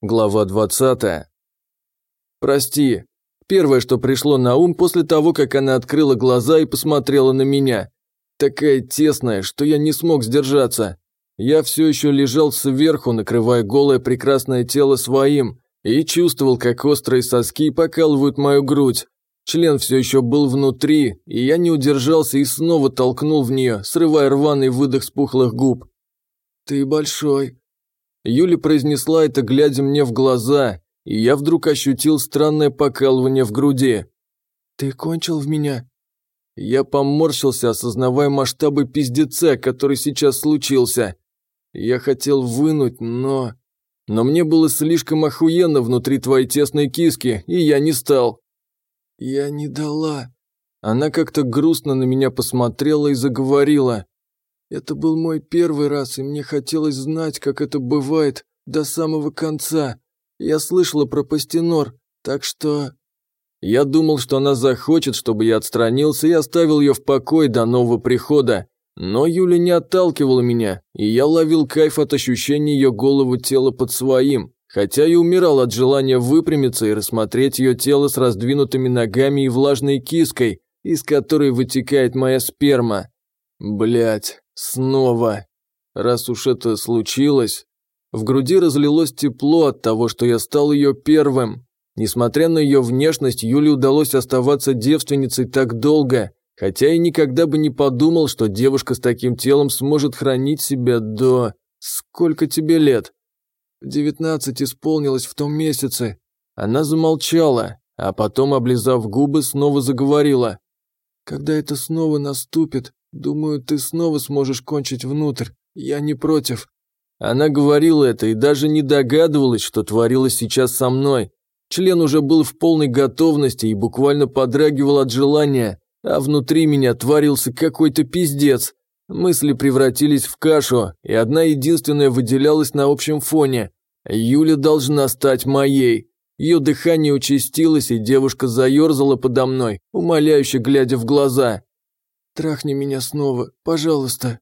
Глава 20. Прости. Первое, что пришло на ум после того, как она открыла глаза и посмотрела на меня. Такая тесная, что я не смог сдержаться. Я все еще лежал сверху, накрывая голое прекрасное тело своим, и чувствовал, как острые соски покалывают мою грудь. Член все еще был внутри, и я не удержался и снова толкнул в нее, срывая рваный выдох с пухлых губ. «Ты большой», Юля произнесла это, глядя мне в глаза, и я вдруг ощутил странное покалывание в груди. «Ты кончил в меня?» Я поморщился, осознавая масштабы пиздеца, который сейчас случился. Я хотел вынуть, но... Но мне было слишком охуенно внутри твоей тесной киски, и я не стал. Я не дала. Она как-то грустно на меня посмотрела и заговорила. Это был мой первый раз, и мне хотелось знать, как это бывает до самого конца. Я слышала про Пастенор, так что... Я думал, что она захочет, чтобы я отстранился и оставил ее в покое до нового прихода. Но Юля не отталкивала меня, и я ловил кайф от ощущения ее голову тела под своим, хотя и умирал от желания выпрямиться и рассмотреть ее тело с раздвинутыми ногами и влажной киской, из которой вытекает моя сперма. Блять, Снова. Раз уж это случилось. В груди разлилось тепло от того, что я стал ее первым. Несмотря на ее внешность, Юле удалось оставаться девственницей так долго, хотя и никогда бы не подумал, что девушка с таким телом сможет хранить себя до... Сколько тебе лет? Девятнадцать исполнилось в том месяце. Она замолчала, а потом, облизав губы, снова заговорила. Когда это снова наступит, Думаю, ты снова сможешь кончить внутрь. Я не против». Она говорила это и даже не догадывалась, что творилось сейчас со мной. Член уже был в полной готовности и буквально подрагивал от желания, а внутри меня творился какой-то пиздец. Мысли превратились в кашу, и одна единственная выделялась на общем фоне. Юля должна стать моей. Ее дыхание участилось, и девушка заерзала подо мной, умоляюще глядя в глаза. Трахни меня снова, пожалуйста».